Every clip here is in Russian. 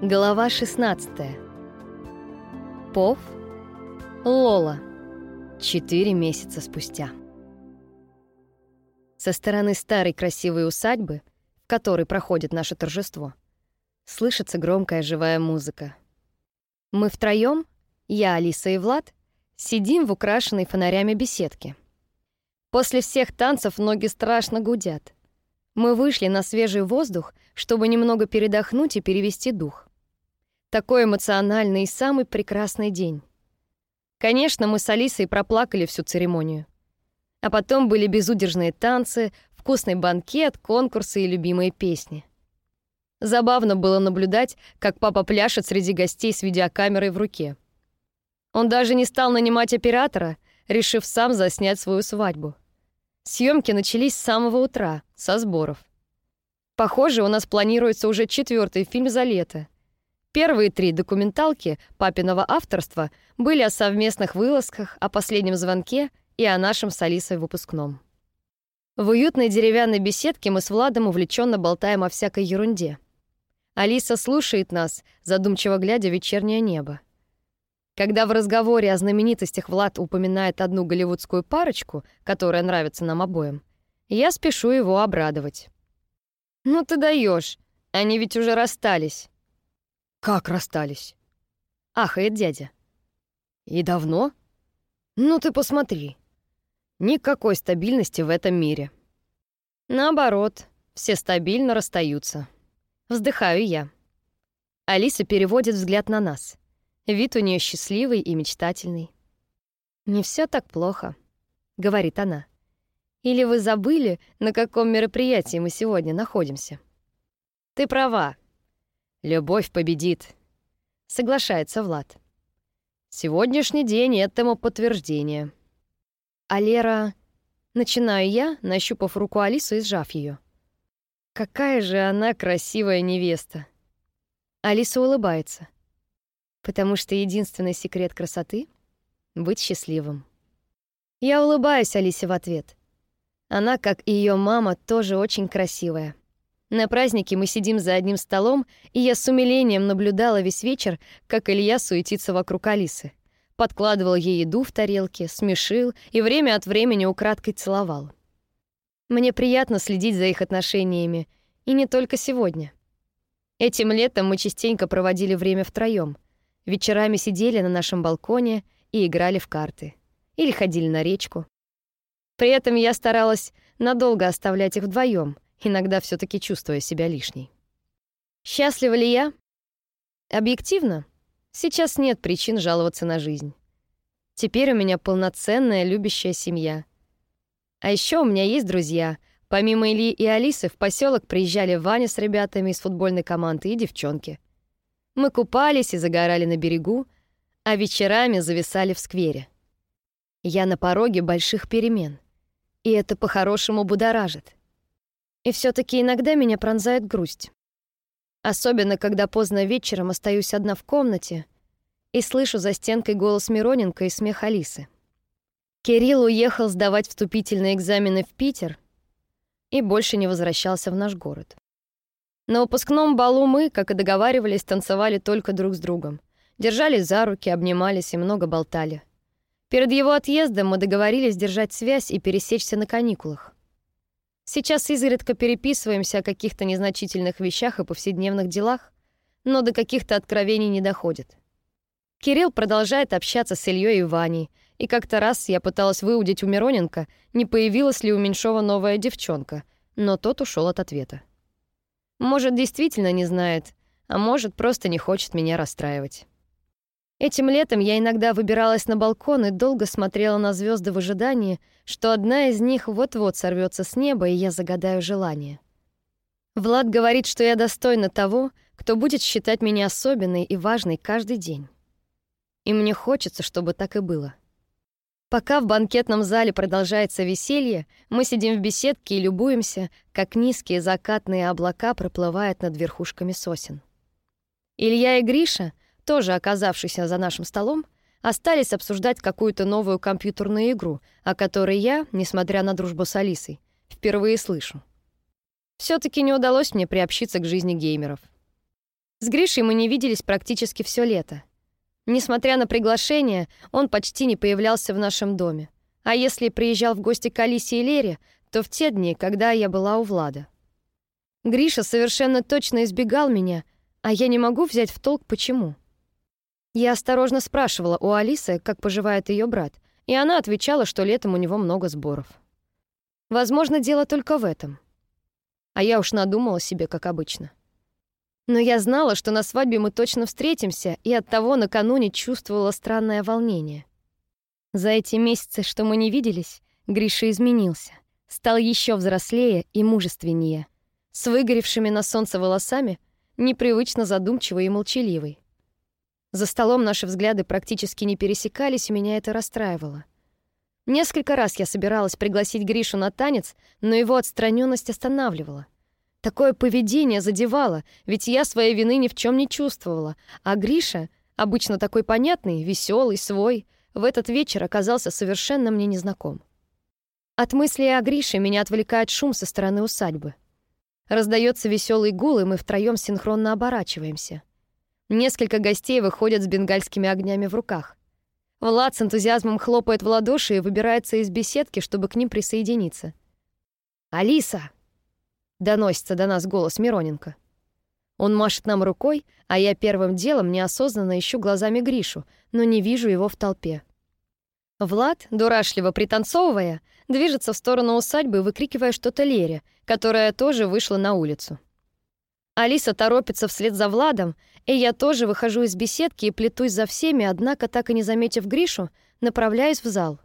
Глава 16. Пов. Лола. Четыре месяца спустя. Со стороны старой красивой усадьбы, в которой проходит наше торжество, слышится громкая живая музыка. Мы втроем, я, Алиса и Влад, сидим в украшенной фонарями беседке. После всех танцев ноги страшно гудят. Мы вышли на свежий воздух, чтобы немного передохнуть и перевести дух. Такой эмоциональный и самый прекрасный день. Конечно, мы с Алисой проплакали всю церемонию. А потом были безудержные танцы, вкусный банкет, конкурсы и любимые песни. Забавно было наблюдать, как папа пляшет среди гостей с видеокамерой в руке. Он даже не стал нанимать оператора, решив сам заснять свою свадьбу. Съемки начались с самого утра, со сборов. Похоже, у нас планируется уже четвертый фильм за лето — Первые три документалки папиного авторства были о совместных вылазках, о последнем звонке и о нашем с Алисой выпускном. В уютной деревянной беседке мы с Владом увлеченно болтаем о всякой ерунде. Алиса слушает нас, задумчиво глядя в вечернее небо. Когда в разговоре о знаменитостях Влад упоминает одну голливудскую парочку, которая нравится нам обоим, я спешу его обрадовать. «Ну ты даешь, они ведь уже расстались». Как расстались? Ахает дядя. И давно? Ну ты посмотри. Никакой стабильности в этом мире. Наоборот, все стабильно расстаются. Вздыхаю я. Алиса переводит взгляд на нас. Вид у нее счастливый и мечтательный. «Не все так плохо», — говорит она. «Или вы забыли, на каком мероприятии мы сегодня находимся?» «Ты права», Любовь победит. Соглашается Влад. Сегодняшний день этому подтверждение. А Лера... Начинаю я, нащупав руку Алисы и сжав ее. Какая же она красивая невеста. Алиса улыбается. Потому что единственный секрет красоты — быть счастливым. Я улыбаюсь Алисе в ответ. Она, как и ее мама, тоже очень красивая. На празднике мы сидим за одним столом, и я с умилением наблюдала весь вечер, как Илья суетится вокруг Алисы. Подкладывал ей еду в тарелке, смешил и время от времени украдкой целовал. Мне приятно следить за их отношениями, и не только сегодня. Этим летом мы частенько проводили время втроем. Вечерами сидели на нашем балконе и играли в карты. Или ходили на речку. При этом я старалась надолго оставлять их вдвоем — иногда все таки чувствуя себя лишней. Счастлива ли я? Объективно, сейчас нет причин жаловаться на жизнь. Теперь у меня полноценная любящая семья. А еще у меня есть друзья. Помимо Ильи и Алисы в поселок приезжали Ваня с ребятами из футбольной команды и девчонки. Мы купались и загорали на берегу, а вечерами зависали в сквере. Я на пороге больших перемен, и это по-хорошему будоражит. И все таки иногда меня пронзает грусть. Особенно, когда поздно вечером остаюсь одна в комнате и слышу за стенкой голос Мироненко и смех Алисы. Кирилл уехал сдавать вступительные экзамены в Питер и больше не возвращался в наш город. На выпускном балу мы, как и договаривались, танцевали только друг с другом. Держались за руки, обнимались и много болтали. Перед его отъездом мы договорились держать связь и пересечься на каникулах. Сейчас изредка переписываемся о каких-то незначительных вещах и повседневных делах, но до каких-то откровений не доходит. Кирилл продолжает общаться с Ильей и Ваней, и как-то раз я пыталась выудить у Мироненко, не появилась ли у Меньшова новая девчонка, но тот ушел от ответа. Может, действительно не знает, а может, просто не хочет меня расстраивать. Этим летом я иногда выбиралась на балкон и долго смотрела на звезды в ожидании, что одна из них вот-вот сорвется с неба, и я загадаю желание. Влад говорит, что я достойна того, кто будет считать меня особенной и важной каждый день. И мне хочется, чтобы так и было. Пока в банкетном зале продолжается веселье, мы сидим в беседке и любуемся, как низкие закатные облака проплывают над верхушками сосен. Илья и Гриша — тоже оказавшийся за нашим столом, остались обсуждать какую-то новую компьютерную игру, о которой я, несмотря на дружбу с Алисой, впервые слышу. все таки не удалось мне приобщиться к жизни геймеров. С Гришей мы не виделись практически все лето. Несмотря на приглашение, он почти не появлялся в нашем доме. А если приезжал в гости к Алисе и Лере, то в те дни, когда я была у Влада. Гриша совершенно точно избегал меня, а я не могу взять в толк, почему. Я осторожно спрашивала у Алисы, как поживает ее брат, и она отвечала, что летом у него много сборов. Возможно, дело только в этом. А я уж надумала себе, как обычно. Но я знала, что на свадьбе мы точно встретимся, и оттого накануне чувствовала странное волнение. За эти месяцы, что мы не виделись, Гриша изменился. Стал еще взрослее и мужественнее. С выгоревшими на солнце волосами, непривычно задумчивый и молчаливый. За столом наши взгляды практически не пересекались, и меня это расстраивало. Несколько раз я собиралась пригласить Гришу на танец, но его отстраненность останавливала — Такое поведение задевало, ведь я своей вины ни в чем не чувствовала, а Гриша, обычно такой понятный, веселый, свой, в этот вечер оказался совершенно мне незнаком. От мысли о Грише меня отвлекает шум со стороны усадьбы. Раздается веселый гул, и мы втроем синхронно оборачиваемся. Несколько гостей выходят с бенгальскими огнями в руках. Влад с энтузиазмом хлопает в ладоши и выбирается из беседки, чтобы к ним присоединиться. «Алиса!» Доносится до нас голос Мироненко. Он машет нам рукой, а я первым делом неосознанно ищу глазами Гришу, но не вижу его в толпе. Влад, дурашливо пританцовывая, движется в сторону усадьбы, выкрикивая что-то Лере, которая тоже вышла на улицу. Алиса торопится вслед за Владом, и я тоже выхожу из беседки и плетусь за всеми, однако, так и не заметив Гришу, направляюсь в зал.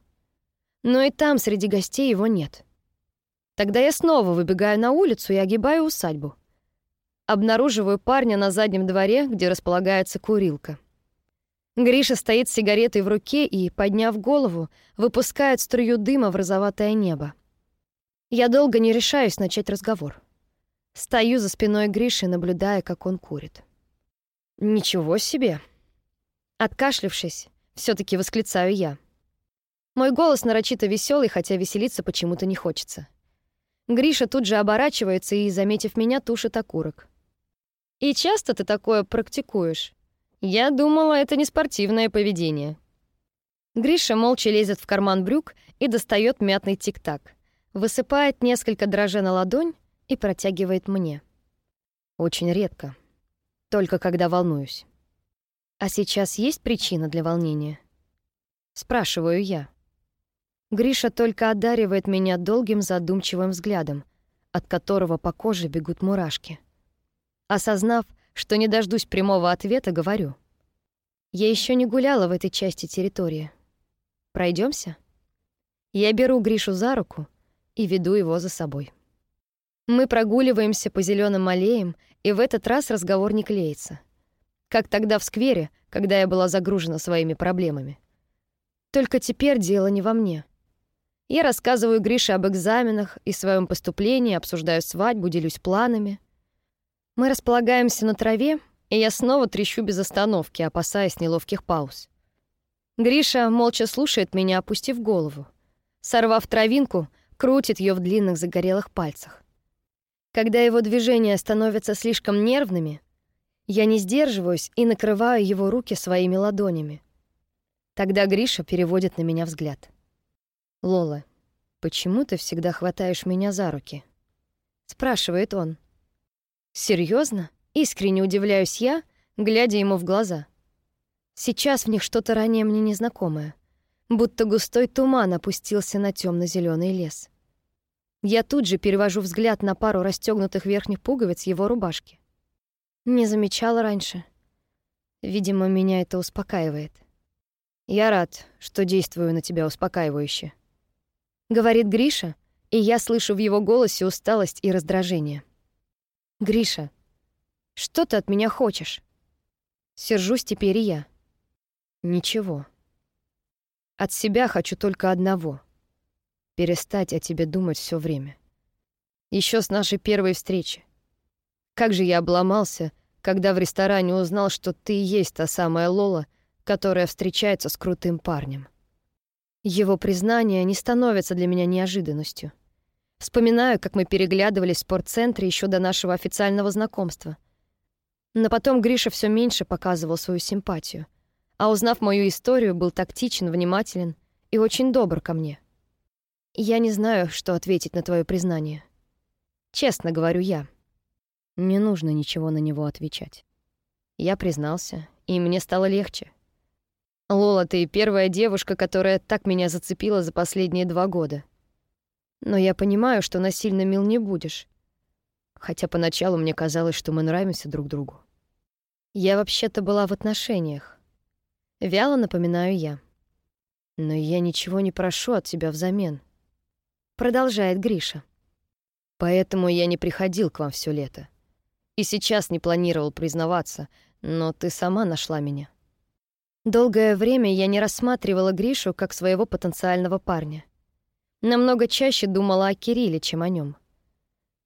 Но и там среди гостей его нет. Тогда я снова выбегаю на улицу и огибаю усадьбу. Обнаруживаю парня на заднем дворе, где располагается курилка. Гриша стоит с сигаретой в руке и, подняв голову, выпускает струю дыма в розоватое небо. Я долго не решаюсь начать разговор. Стою за спиной Гриши, наблюдая, как он курит. «Ничего себе!» Откашлившись, все таки восклицаю я. Мой голос нарочито веселый, хотя веселиться почему-то не хочется. Гриша тут же оборачивается и, заметив меня, тушит окурок. «И часто ты такое практикуешь? Я думала, это не спортивное поведение». Гриша молча лезет в карман брюк и достает мятный тик-так, высыпает несколько дрожжей на ладонь и протягивает мне. Очень редко. Только когда волнуюсь. А сейчас есть причина для волнения? Спрашиваю я. Гриша только одаривает меня долгим задумчивым взглядом, от которого по коже бегут мурашки. Осознав, что не дождусь прямого ответа, говорю. Я еще не гуляла в этой части территории. Пройдемся? Я беру Гришу за руку и веду его за собой. Мы прогуливаемся по зеленым аллеям, и в этот раз разговор не клеится. Как тогда в сквере, когда я была загружена своими проблемами. Только теперь дело не во мне. Я рассказываю Грише об экзаменах и своем поступлении, обсуждаю свадьбу, делюсь планами. Мы располагаемся на траве, и я снова трещу без остановки, опасаясь неловких пауз. Гриша молча слушает меня, опустив голову. Сорвав травинку, крутит ее в длинных загорелых пальцах. Когда его движения становятся слишком нервными, я не сдерживаюсь и накрываю его руки своими ладонями. Тогда Гриша переводит на меня взгляд. «Лола, почему ты всегда хватаешь меня за руки?» — спрашивает он. Серьезно? Искренне удивляюсь я, глядя ему в глаза. Сейчас в них что-то ранее мне незнакомое, будто густой туман опустился на темно зеленый лес. Я тут же перевожу взгляд на пару расстегнутых верхних пуговиц его рубашки. Не замечала раньше. Видимо, меня это успокаивает. Я рад, что действую на тебя успокаивающе говорит Гриша, и я слышу в его голосе усталость и раздражение. Гриша, что ты от меня хочешь? Сержусь теперь и я. Ничего. От себя хочу только одного — перестать о тебе думать все время. Еще с нашей первой встречи. Как же я обломался, когда в ресторане узнал, что ты и есть та самая Лола, которая встречается с крутым парнем. Его признание не становится для меня неожиданностью. Вспоминаю, как мы переглядывались в спортцентре еще до нашего официального знакомства. Но потом Гриша все меньше показывал свою симпатию, а узнав мою историю, был тактичен, внимателен и очень добр ко мне. Я не знаю, что ответить на твое признание. Честно говорю я. Не нужно ничего на него отвечать. Я признался, и мне стало легче. Лола, ты первая девушка, которая так меня зацепила за последние два года. Но я понимаю, что насильно мил не будешь. Хотя поначалу мне казалось, что мы нравимся друг другу. Я вообще-то была в отношениях. Вяло напоминаю я. Но я ничего не прошу от тебя взамен. Продолжает Гриша. Поэтому я не приходил к вам все лето. И сейчас не планировал признаваться, но ты сама нашла меня. Долгое время я не рассматривала Гришу как своего потенциального парня. Намного чаще думала о Кирилле, чем о нем.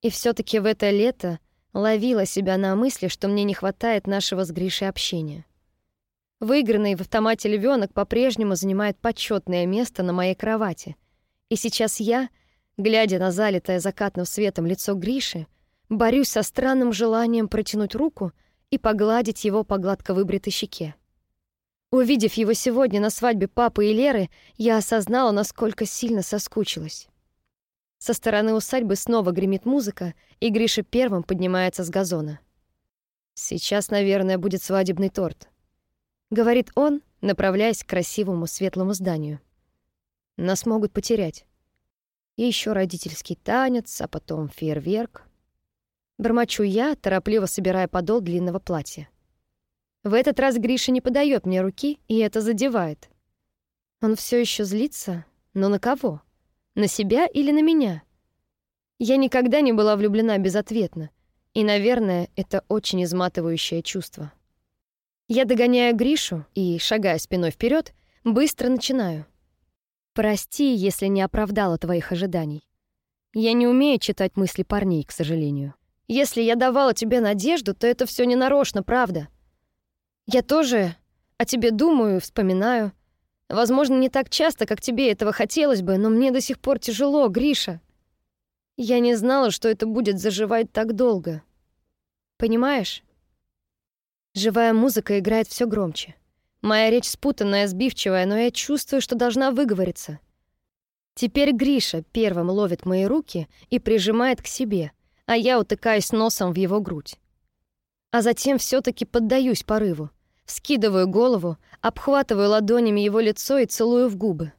И все таки в это лето ловила себя на мысли, что мне не хватает нашего с Гришей общения. Выигранный в автомате львенок по-прежнему занимает почетное место на моей кровати. И сейчас я, глядя на залитое закатным светом лицо Гриши, борюсь со странным желанием протянуть руку и погладить его по гладко выбритой щеке. Увидев его сегодня на свадьбе папы и Леры, я осознала, насколько сильно соскучилась. Со стороны усадьбы снова гремит музыка, и Гриша первым поднимается с газона. «Сейчас, наверное, будет свадебный торт», — говорит он, направляясь к красивому светлому зданию. «Нас могут потерять. И еще родительский танец, а потом фейерверк». Бормочу я, торопливо собирая подол длинного платья. В этот раз Гриша не подает мне руки, и это задевает. Он все еще злится, но на кого? На себя или на меня? Я никогда не была влюблена безответно, и, наверное, это очень изматывающее чувство. Я догоняю Гришу и, шагая спиной вперед, быстро начинаю. Прости, если не оправдала твоих ожиданий. Я не умею читать мысли парней, к сожалению. Если я давала тебе надежду, то это все не нарочно, правда. Я тоже о тебе думаю, вспоминаю. Возможно, не так часто, как тебе этого хотелось бы, но мне до сих пор тяжело, Гриша. Я не знала, что это будет заживать так долго. Понимаешь? Живая музыка играет все громче. Моя речь спутанная, сбивчивая, но я чувствую, что должна выговориться. Теперь Гриша первым ловит мои руки и прижимает к себе, а я утыкаюсь носом в его грудь. А затем все таки поддаюсь порыву. Скидываю голову, обхватываю ладонями его лицо и целую в губы.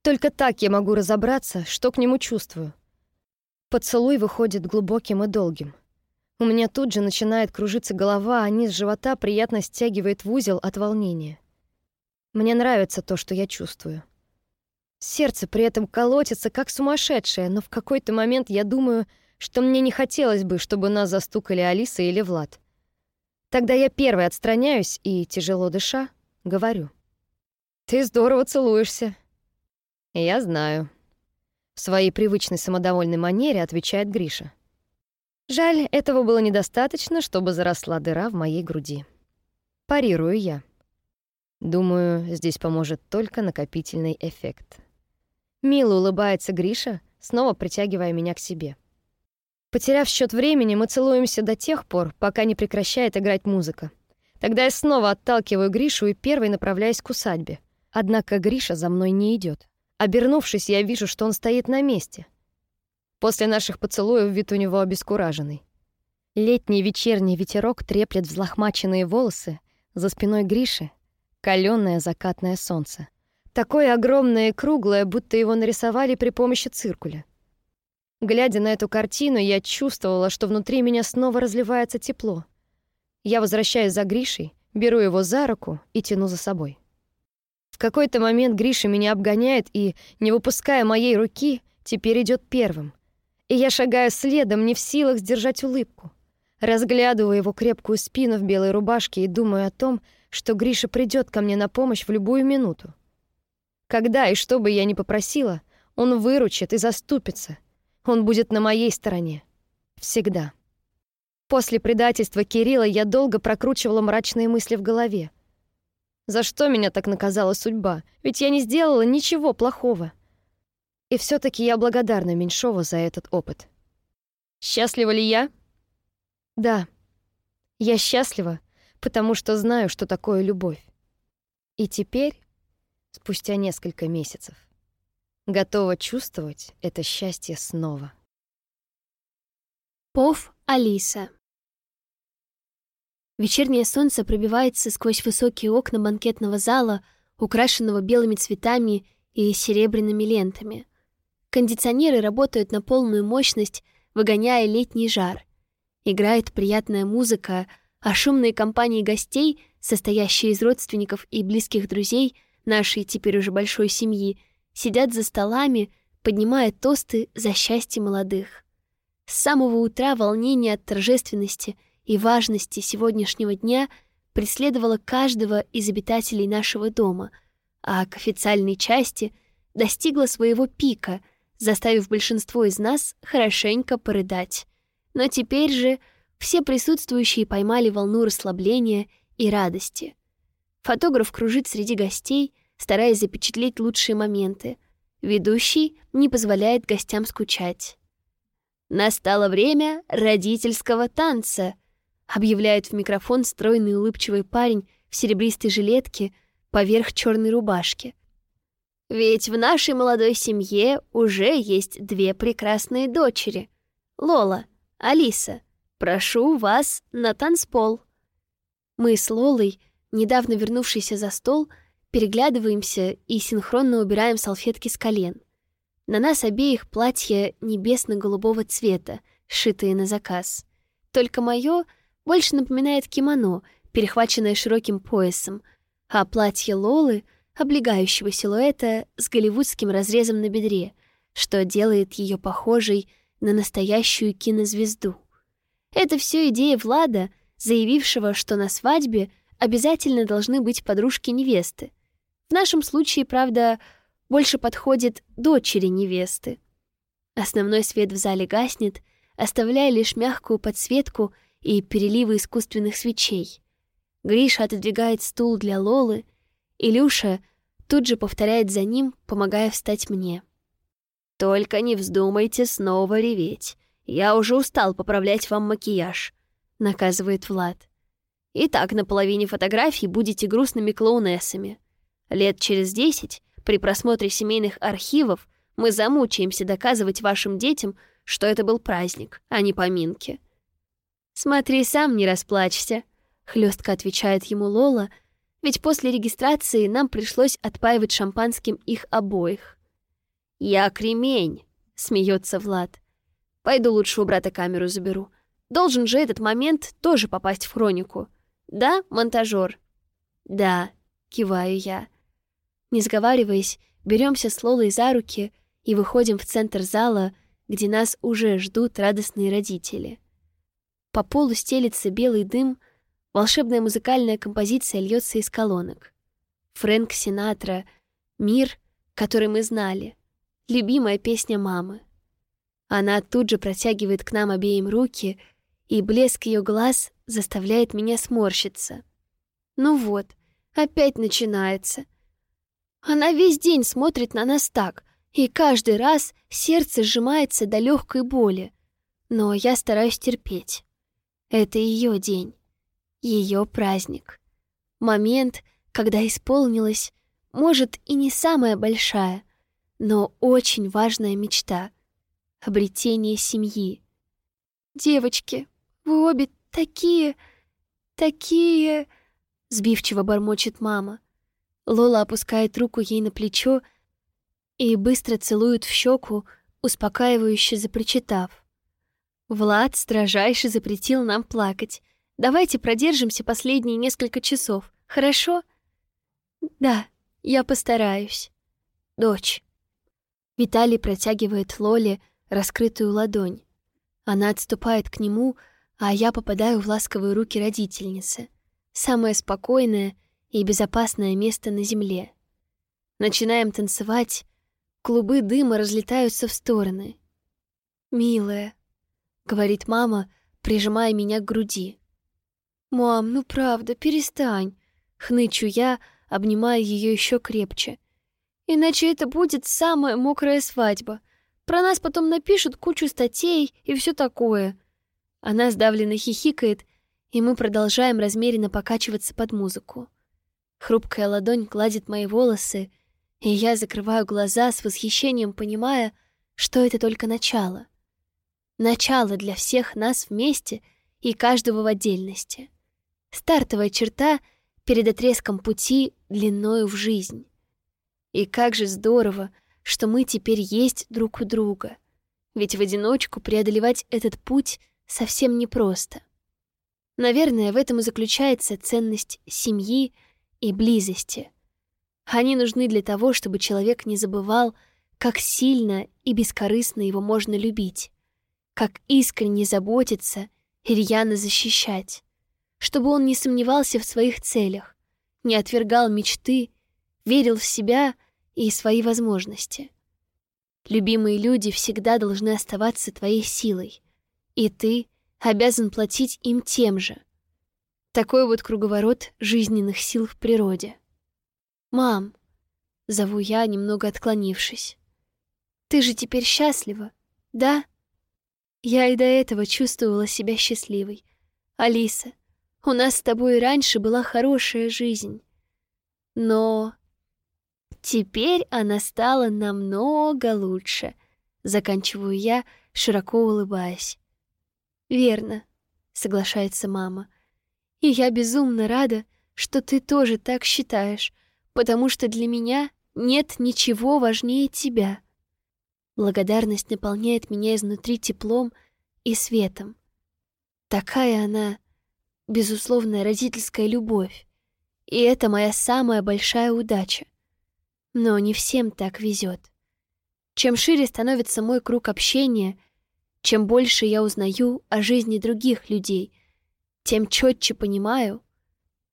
Только так я могу разобраться, что к нему чувствую. Поцелуй выходит глубоким и долгим. У меня тут же начинает кружиться голова, а низ живота приятно стягивает в узел от волнения. Мне нравится то, что я чувствую. Сердце при этом колотится, как сумасшедшее, но в какой-то момент я думаю, что мне не хотелось бы, чтобы нас застукали Алиса или Влад. Тогда я первой отстраняюсь и, тяжело дыша, говорю. «Ты здорово целуешься». «Я знаю». В своей привычной самодовольной манере отвечает Гриша. Жаль, этого было недостаточно, чтобы заросла дыра в моей груди. Парирую я. Думаю, здесь поможет только накопительный эффект. Мило улыбается Гриша, снова притягивая меня к себе. Потеряв счет времени, мы целуемся до тех пор, пока не прекращает играть музыка. Тогда я снова отталкиваю Гришу и первой направляюсь к усадьбе. Однако Гриша за мной не идет. Обернувшись, я вижу, что он стоит на месте. После наших поцелуев вид у него обескураженный. Летний вечерний ветерок треплет взлохмаченные волосы, за спиной Гриши — калёное закатное солнце. Такое огромное и круглое, будто его нарисовали при помощи циркуля. Глядя на эту картину, я чувствовала, что внутри меня снова разливается тепло. Я возвращаюсь за Гришей, беру его за руку и тяну за собой. В какой-то момент Гриша меня обгоняет и, не выпуская моей руки, теперь идет первым. И я шагаю следом, не в силах сдержать улыбку. Разглядываю его крепкую спину в белой рубашке и думаю о том, что Гриша придет ко мне на помощь в любую минуту. Когда и что бы я ни попросила, он выручит и заступится, он будет на моей стороне. Всегда. После предательства Кирилла я долго прокручивала мрачные мысли в голове. За что меня так наказала судьба? Ведь я не сделала ничего плохого. И все таки я благодарна Меньшову за этот опыт. Счастлива ли я? Да. Я счастлива, потому что знаю, что такое любовь. И теперь, спустя несколько месяцев, готова чувствовать это счастье снова. Пов Алиса Вечернее солнце пробивается сквозь высокие окна банкетного зала, украшенного белыми цветами и серебряными лентами. Кондиционеры работают на полную мощность, выгоняя летний жар. Играет приятная музыка, а шумные компании гостей, состоящие из родственников и близких друзей нашей теперь уже большой семьи, сидят за столами, поднимая тосты за счастье молодых. С самого утра волнение от торжественности и важности сегодняшнего дня преследовало каждого из обитателей нашего дома, а к официальной части достигло своего пика, заставив большинство из нас хорошенько порыдать. Но теперь же все присутствующие поймали волну расслабления и радости. Фотограф кружит среди гостей, стараясь запечатлеть лучшие моменты. Ведущий не позволяет гостям скучать. «Настало время родительского танца», — объявляет в микрофон стройный улыбчивый парень в серебристой жилетке поверх черной рубашки. «Ведь в нашей молодой семье уже есть две прекрасные дочери. Лола, Алиса, прошу вас на танцпол». Мы с Лолой, недавно вернувшейся за стол, переглядываемся и синхронно убираем салфетки с колен. На нас обеих платья небесно-голубого цвета, сшитые на заказ. Только мое больше напоминает кимоно, перехваченное широким поясом, а платье Лолы — облегающего силуэта с голливудским разрезом на бедре, что делает ее похожей на настоящую кинозвезду. Это все идея Влада, заявившего, что на свадьбе обязательно должны быть подружки невесты. В нашем случае, правда, больше подходит дочери невесты. Основной свет в зале гаснет, оставляя лишь мягкую подсветку и переливы искусственных свечей. Гриша отодвигает стул для Лолы, Илюша тут же повторяет за ним, помогая встать мне. «Только не вздумайте снова реветь. Я уже устал поправлять вам макияж», — наказывает Влад. «И так на половине фотографий будете грустными клоунессами. Лет через десять при просмотре семейных архивов мы замучаемся доказывать вашим детям, что это был праздник, а не поминки. «Смотри сам, не расплачься», — хлестко отвечает ему Лола, ведь после регистрации нам пришлось отпаивать шампанским их обоих. «Я кремень», — смеется Влад. «Пойду лучше у брата камеру заберу. Должен же этот момент тоже попасть в хронику. Да, монтажер?» «Да», — киваю я. Не сговариваясь, беремся с Лолой за руки и выходим в центр зала, где нас уже ждут радостные родители. По полу стелится белый дым, волшебная музыкальная композиция льется из колонок. Фрэнк Синатра «Мир, который мы знали», любимая песня мамы. Она тут же протягивает к нам обеим руки, и блеск ее глаз заставляет меня сморщиться. Ну вот, опять начинается. Она весь день смотрит на нас так, и каждый раз сердце сжимается до легкой боли. Но я стараюсь терпеть. Это ее день, ее праздник. Момент, когда исполнилась, может, и не самая большая, но очень важная мечта — обретение семьи. «Девочки, вы обе такие, такие...» — сбивчиво бормочет мама. Лола опускает руку ей на плечо и быстро целует в щеку, успокаивающе запричитав. «Влад строжайше запретил нам плакать. Давайте продержимся последние несколько часов, хорошо?» «Да, я постараюсь. Дочь». Виталий протягивает Лоле раскрытую ладонь. Она отступает к нему, а я попадаю в ласковые руки родительницы. Самая спокойная и безопасное место на земле. Начинаем танцевать, клубы дыма разлетаются в стороны. «Милая», — говорит мама, прижимая меня к груди. «Мам, ну правда, перестань», — хнычу я, обнимая ее еще крепче. «Иначе это будет самая мокрая свадьба. Про нас потом напишут кучу статей и все такое». Она сдавленно хихикает, и мы продолжаем размеренно покачиваться под музыку. Хрупкая ладонь гладит мои волосы, и я закрываю глаза с восхищением, понимая, что это только начало. Начало для всех нас вместе и каждого в отдельности. Стартовая черта перед отрезком пути длиною в жизнь. И как же здорово, что мы теперь есть друг у друга. Ведь в одиночку преодолевать этот путь совсем непросто. Наверное, в этом и заключается ценность семьи и близости. Они нужны для того, чтобы человек не забывал, как сильно и бескорыстно его можно любить, как искренне заботиться и рьяно защищать, чтобы он не сомневался в своих целях, не отвергал мечты, верил в себя и свои возможности. Любимые люди всегда должны оставаться твоей силой, и ты обязан платить им тем же. Такой вот круговорот жизненных сил в природе. «Мам», — зову я, немного отклонившись, — «ты же теперь счастлива, да?» Я и до этого чувствовала себя счастливой. «Алиса, у нас с тобой раньше была хорошая жизнь, но Теперь она стала намного лучше, заканчиваю я, широко улыбаясь. Верно, соглашается мама. И я безумно рада, что ты тоже так считаешь, потому что для меня нет ничего важнее тебя. Благодарность наполняет меня изнутри теплом и светом. Такая она, безусловная родительская любовь. И это моя самая большая удача. Но не всем так везет. Чем шире становится мой круг общения, чем больше я узнаю о жизни других людей, тем четче понимаю,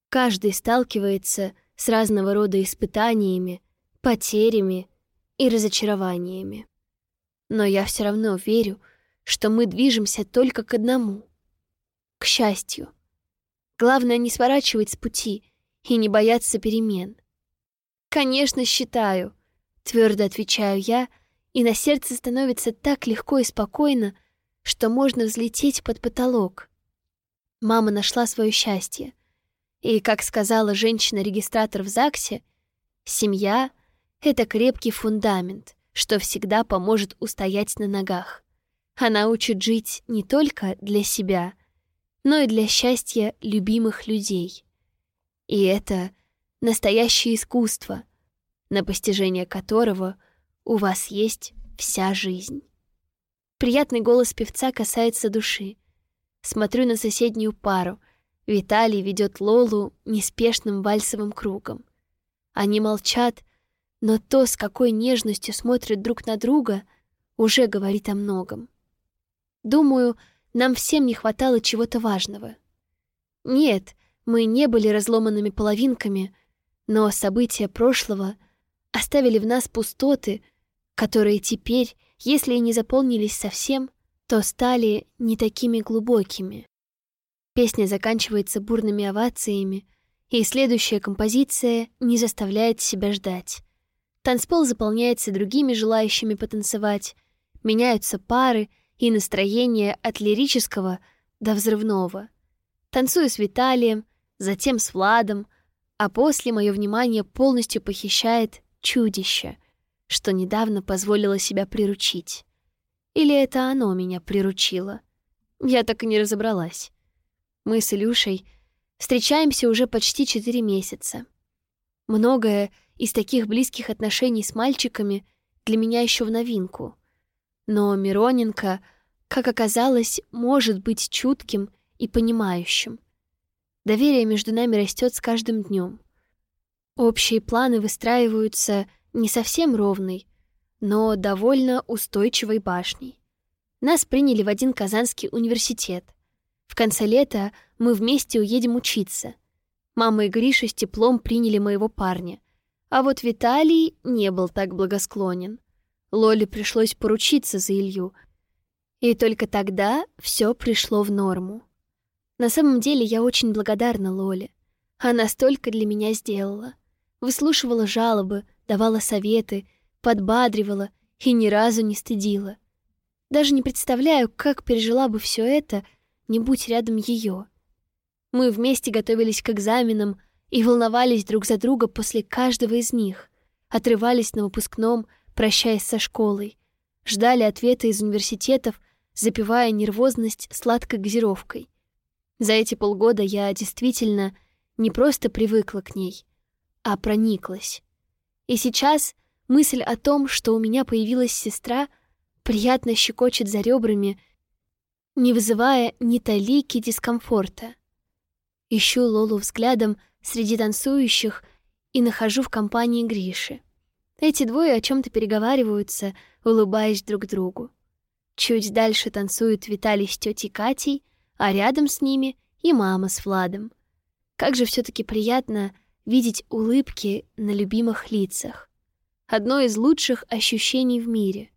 каждый сталкивается с разного рода испытаниями, потерями и разочарованиями. Но я все равно верю, что мы движемся только к одному — к счастью. Главное не сворачивать с пути и не бояться перемен. «Конечно, считаю», — твердо отвечаю я, и на сердце становится так легко и спокойно, что можно взлететь под потолок. Мама нашла свое счастье. И, как сказала женщина-регистратор в ЗАГСе, семья — это крепкий фундамент, что всегда поможет устоять на ногах. Она учит жить не только для себя, но и для счастья любимых людей. И это настоящее искусство, на постижение которого у вас есть вся жизнь. Приятный голос певца касается души. Смотрю на соседнюю пару. Виталий ведет Лолу неспешным вальсовым кругом. Они молчат, но то, с какой нежностью смотрят друг на друга, уже говорит о многом. Думаю, нам всем не хватало чего-то важного. Нет, мы не были разломанными половинками, но события прошлого оставили в нас пустоты, которые теперь, если и не заполнились совсем, то стали не такими глубокими. Песня заканчивается бурными овациями, и следующая композиция не заставляет себя ждать. Танцпол заполняется другими желающими потанцевать, меняются пары и настроение от лирического до взрывного. Танцую с Виталием, затем с Владом, а после мое внимание полностью похищает чудище, что недавно позволило себя приручить. Или это оно меня приручило? Я так и не разобралась. Мы с Илюшей встречаемся уже почти четыре месяца. Многое из таких близких отношений с мальчиками для меня еще в новинку. Но Мироненко, как оказалось, может быть чутким и понимающим — Доверие между нами растет с каждым днем. Общие планы выстраиваются не совсем ровной, но довольно устойчивой башней. Нас приняли в один Казанский университет. В конце лета мы вместе уедем учиться. Мама и Гриша с теплом приняли моего парня. А вот Виталий не был так благосклонен. Лоле пришлось поручиться за Илью. И только тогда все пришло в норму. На самом деле я очень благодарна Лоле. Она столько для меня сделала. Выслушивала жалобы, давала советы, подбадривала и ни разу не стыдила. Даже не представляю, как пережила бы все это, не будь рядом ее. Мы вместе готовились к экзаменам и волновались друг за друга после каждого из них, отрывались на выпускном, прощаясь со школой, ждали ответа из университетов, запивая нервозность сладкой газировкой. За эти полгода я действительно не просто привыкла к ней, а прониклась. И сейчас мысль о том, что у меня появилась сестра, приятно щекочет за ребрами, не вызывая ни талики дискомфорта. Ищу Лолу взглядом среди танцующих и нахожу в компании Гриши. Эти двое о чем то переговариваются, улыбаясь друг другу. Чуть дальше танцуют Виталий с тетей Катей, а рядом с ними и мама с Владом. Как же все таки приятно видеть улыбки на любимых лицах. Одно из лучших ощущений в мире.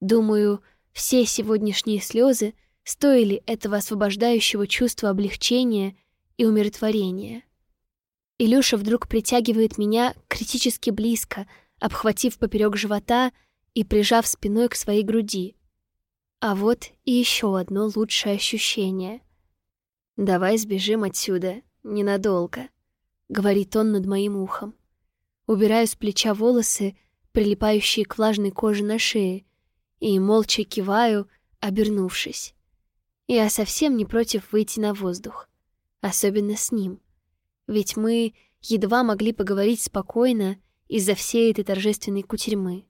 Думаю, все сегодняшние слезы стоили этого освобождающего чувства облегчения и умиротворения. Илюша вдруг притягивает меня критически близко, обхватив поперек живота и прижав спиной к своей груди. А вот и еще одно лучшее ощущение. «Давай сбежим отсюда ненадолго», — говорит он над моим ухом. Убираю с плеча волосы, прилипающие к влажной коже на шее, и молча киваю, обернувшись. Я совсем не против выйти на воздух, особенно с ним — ведь мы едва могли поговорить спокойно из-за всей этой торжественной кутерьмы.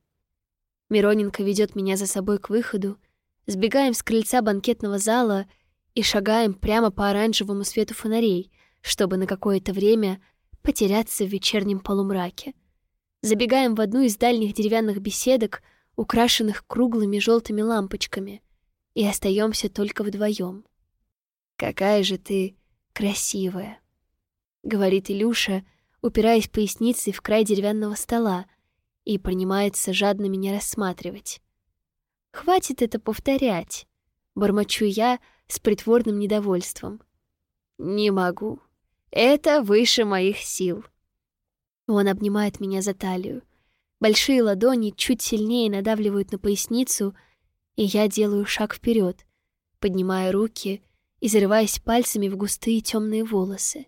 Мироненко ведет меня за собой к выходу, сбегаем с крыльца банкетного зала и шагаем прямо по оранжевому свету фонарей, чтобы на какое-то время потеряться в вечернем полумраке. Забегаем в одну из дальних деревянных беседок, украшенных круглыми желтыми лампочками, и остаемся только вдвоем. «Какая же ты красивая!» — говорит Илюша, упираясь поясницей в край деревянного стола и принимается жадно меня рассматривать. «Хватит это повторять», — бормочу я с притворным недовольством. «Не могу. Это выше моих сил». Он обнимает меня за талию. Большие ладони чуть сильнее надавливают на поясницу, и я делаю шаг вперед, поднимая руки и зарываясь пальцами в густые темные волосы.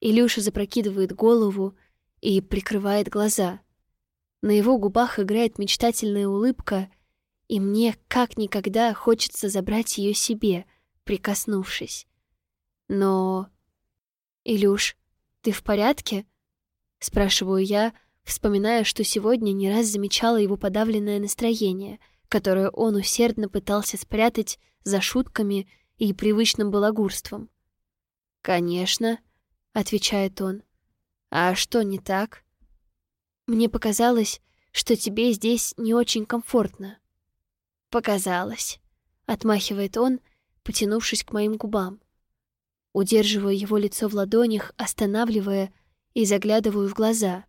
Илюша запрокидывает голову и прикрывает глаза. На его губах играет мечтательная улыбка, и мне как никогда хочется забрать ее себе, прикоснувшись. Но... «Илюш, ты в порядке?» — спрашиваю я, вспоминая, что сегодня не раз замечала его подавленное настроение, которое он усердно пытался спрятать за шутками и привычным балагурством. «Конечно», — отвечает он. «А что не так?» «Мне показалось, что тебе здесь не очень комфортно». «Показалось», — отмахивает он, потянувшись к моим губам. Удерживаю его лицо в ладонях, останавливая и заглядываю в глаза.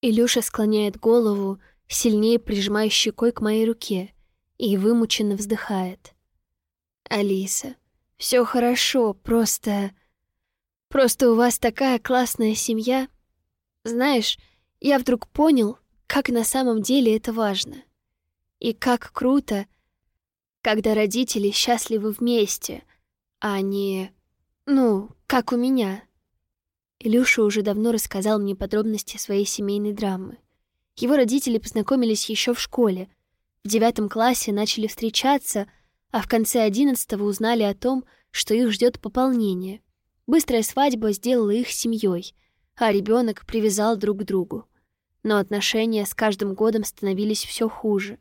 Илюша склоняет голову, сильнее прижимая щекой к моей руке, и вымученно вздыхает. «Алиса, все хорошо, просто...» Просто у вас такая классная семья. Знаешь, я вдруг понял, как на самом деле это важно. И как круто, когда родители счастливы вместе, а не... Ну, как у меня. Илюша уже давно рассказал мне подробности своей семейной драмы. Его родители познакомились еще в школе. В девятом классе начали встречаться, а в конце одиннадцатого узнали о том, что их ждет пополнение — Быстрая свадьба сделала их семьей, а ребенок привязал друг к другу. Но отношения с каждым годом становились все хуже.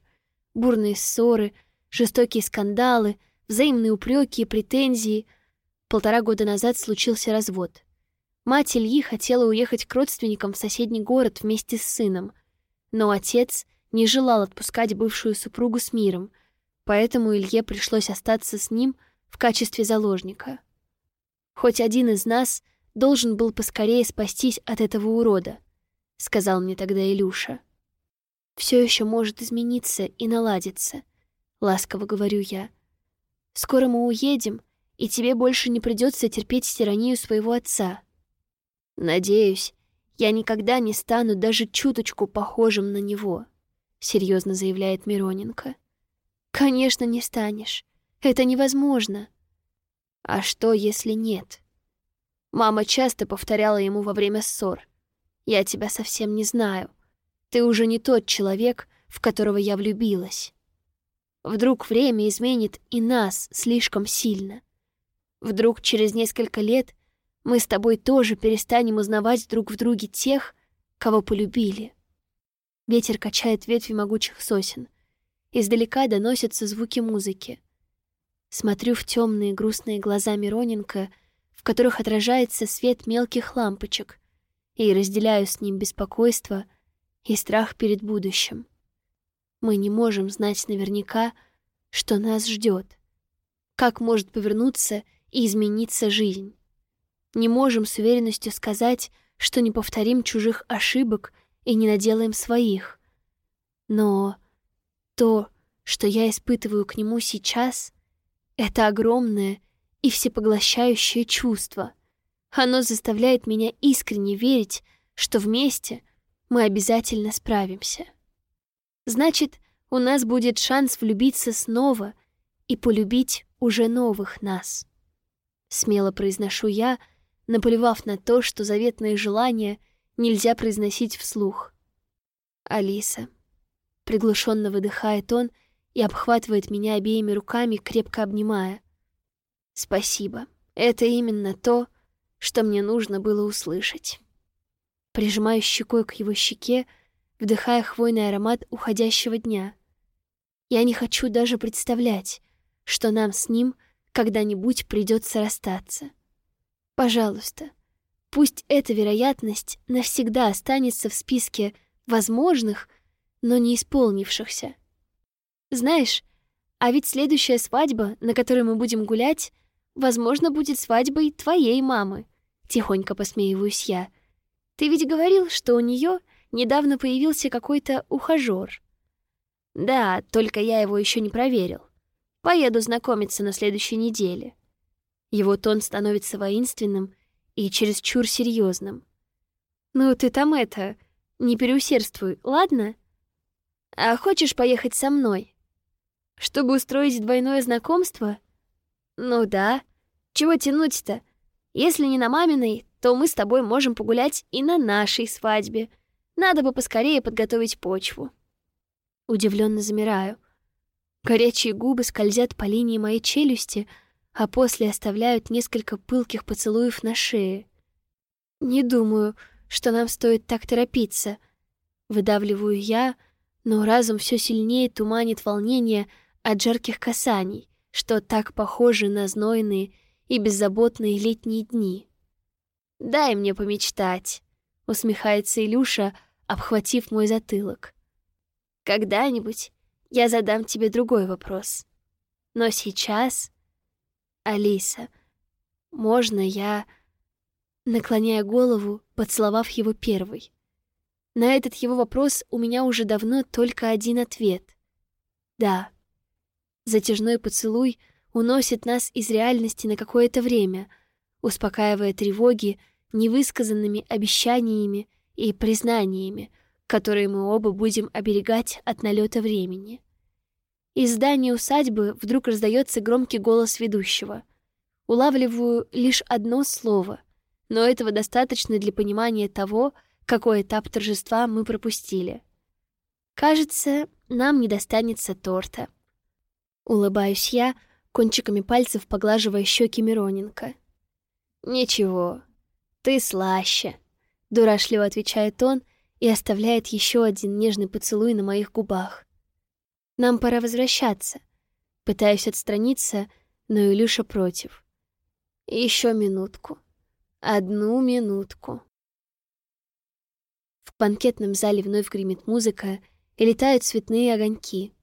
Бурные ссоры, жестокие скандалы, взаимные упреки и претензии. Полтора года назад случился развод. Мать Ильи хотела уехать к родственникам в соседний город вместе с сыном, но отец не желал отпускать бывшую супругу с миром, поэтому Илье пришлось остаться с ним в качестве заложника. Хоть один из нас должен был поскорее спастись от этого урода, сказал мне тогда Илюша. Все еще может измениться и наладиться, ласково говорю я. Скоро мы уедем, и тебе больше не придется терпеть тиранию своего отца. Надеюсь, я никогда не стану даже чуточку похожим на него, серьезно заявляет Мироненко. Конечно, не станешь. Это невозможно. А что, если нет? Мама часто повторяла ему во время ссор. «Я тебя совсем не знаю. Ты уже не тот человек, в которого я влюбилась». Вдруг время изменит и нас слишком сильно. Вдруг через несколько лет мы с тобой тоже перестанем узнавать друг в друге тех, кого полюбили. Ветер качает ветви могучих сосен. Издалека доносятся звуки музыки. Смотрю в темные грустные глаза Мироненко, в которых отражается свет мелких лампочек, и разделяю с ним беспокойство и страх перед будущим. Мы не можем знать наверняка, что нас ждет. Как может повернуться и измениться жизнь? Не можем с уверенностью сказать, что не повторим чужих ошибок и не наделаем своих. Но то, что я испытываю к нему сейчас, это огромное и всепоглощающее чувство. Оно заставляет меня искренне верить, что вместе мы обязательно справимся. Значит, у нас будет шанс влюбиться снова и полюбить уже новых нас. Смело произношу я, наплевав на то, что заветные желания нельзя произносить вслух. Алиса. Приглушенно выдыхает он и обхватывает меня обеими руками, крепко обнимая. Спасибо. Это именно то, что мне нужно было услышать. Прижимаю щекой к его щеке, вдыхая хвойный аромат уходящего дня. Я не хочу даже представлять, что нам с ним когда-нибудь придется расстаться. Пожалуйста, пусть эта вероятность навсегда останется в списке возможных, но не исполнившихся. Знаешь, а ведь следующая свадьба, на которой мы будем гулять, возможно, будет свадьбой твоей мамы. Тихонько посмеиваюсь я. Ты ведь говорил, что у нее недавно появился какой-то ухажёр. Да, только я его еще не проверил. Поеду знакомиться на следующей неделе. Его тон становится воинственным и чересчур серьезным. Ну ты там это, не переусердствуй, ладно? А хочешь поехать со мной? Чтобы устроить двойное знакомство? Ну да. Чего тянуть-то? Если не на маминой, то мы с тобой можем погулять и на нашей свадьбе. Надо бы поскорее подготовить почву. Удивленно замираю. Горячие губы скользят по линии моей челюсти, а после оставляют несколько пылких поцелуев на шее. Не думаю, что нам стоит так торопиться. Выдавливаю я, но разум все сильнее туманит волнение от жарких касаний, что так похожи на знойные и беззаботные летние дни. «Дай мне помечтать», — усмехается Илюша, обхватив мой затылок. «Когда-нибудь я задам тебе другой вопрос. Но сейчас... Алиса, можно я...» Наклоняя голову, поцеловав его первый. На этот его вопрос у меня уже давно только один ответ. «Да». Затяжной поцелуй уносит нас из реальности на какое-то время, успокаивая тревоги невысказанными обещаниями и признаниями, которые мы оба будем оберегать от налета времени. Из здания усадьбы вдруг раздается громкий голос ведущего. Улавливаю лишь одно слово, но этого достаточно для понимания того, какой этап торжества мы пропустили. Кажется, нам не достанется торта. Улыбаюсь я, кончиками пальцев поглаживая щеки Мироненко. «Ничего, ты слаще», — дурашливо отвечает он и оставляет еще один нежный поцелуй на моих губах. «Нам пора возвращаться». Пытаюсь отстраниться, но Илюша против. Еще минутку. Одну минутку. В банкетном зале вновь гремит музыка и летают цветные огоньки.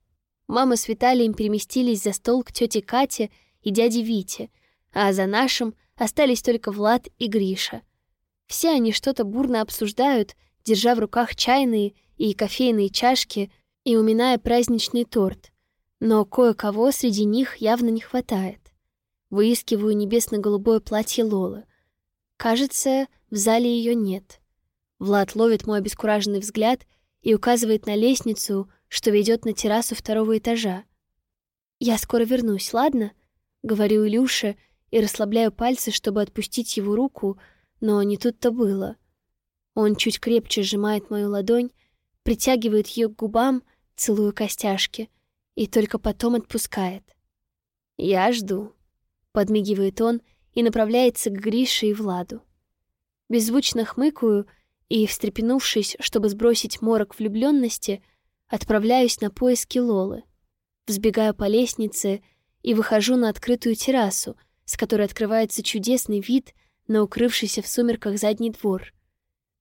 Мама с Виталием переместились за стол к тете Кате и дяде Вите, а за нашим остались только Влад и Гриша. Все они что-то бурно обсуждают, держа в руках чайные и кофейные чашки и уминая праздничный торт. Но кое-кого среди них явно не хватает. Выискиваю небесно-голубое платье Лолы. Кажется, в зале ее нет. Влад ловит мой обескураженный взгляд и указывает на лестницу, что ведет на террасу второго этажа. «Я скоро вернусь, ладно?» — говорю Илюше и расслабляю пальцы, чтобы отпустить его руку, но не тут-то было. Он чуть крепче сжимает мою ладонь, притягивает ее к губам, целую костяшки, и только потом отпускает. «Я жду», — подмигивает он и направляется к Грише и Владу. Беззвучно хмыкаю и, встрепенувшись, чтобы сбросить морок влюбленности, отправляюсь на поиски Лолы. Взбегаю по лестнице и выхожу на открытую террасу, с которой открывается чудесный вид на укрывшийся в сумерках задний двор.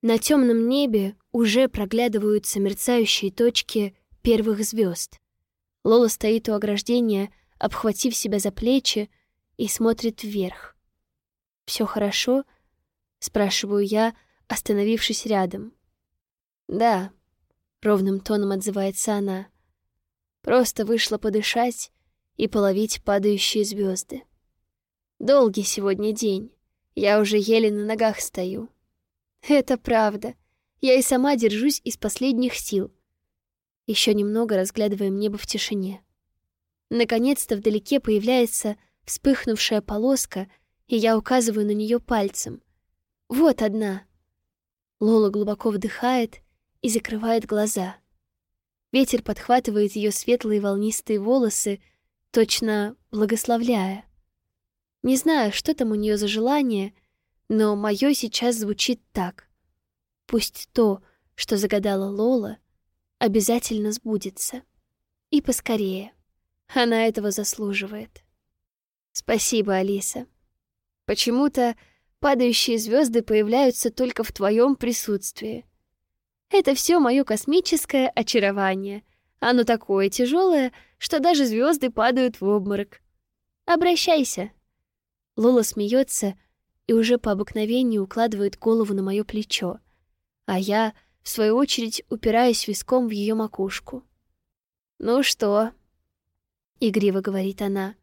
На темном небе уже проглядываются мерцающие точки первых звезд. Лола стоит у ограждения, обхватив себя за плечи, и смотрит вверх. Все хорошо?» — спрашиваю я, остановившись рядом. «Да», — ровным тоном отзывается она. «Просто вышла подышать и половить падающие звезды. Долгий сегодня день, я уже еле на ногах стою». «Это правда. Я и сама держусь из последних сил». Еще немного разглядываем небо в тишине. Наконец-то вдалеке появляется вспыхнувшая полоска, и я указываю на нее пальцем. «Вот одна». Лола глубоко вдыхает и закрывает глаза. Ветер подхватывает ее светлые волнистые волосы, точно благословляя. Не знаю, что там у нее за желание, но мое сейчас звучит так. Пусть то, что загадала Лола, обязательно сбудется. И поскорее. Она этого заслуживает. Спасибо, Алиса. Почему-то падающие звезды появляются только в твоем присутствии. Это все мое космическое очарование. Оно такое тяжелое, что даже звезды падают в обморок. Обращайся. Лола смеется и уже по обыкновению укладывает голову на мое плечо, а я, в свою очередь, упираюсь виском в ее макушку. «Ну что?» — игриво говорит она.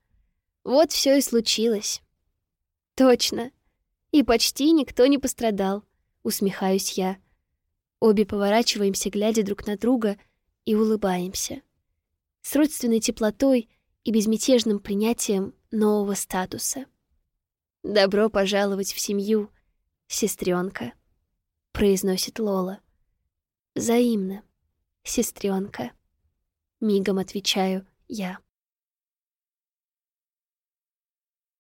«Вот все и случилось». «Точно. И почти никто не пострадал», — усмехаюсь я. Обе поворачиваемся, глядя друг на друга, и улыбаемся. С родственной теплотой и безмятежным принятием нового статуса. «Добро пожаловать в семью, сестренка», — произносит Лола. «Взаимно, сестренка», — мигом отвечаю я.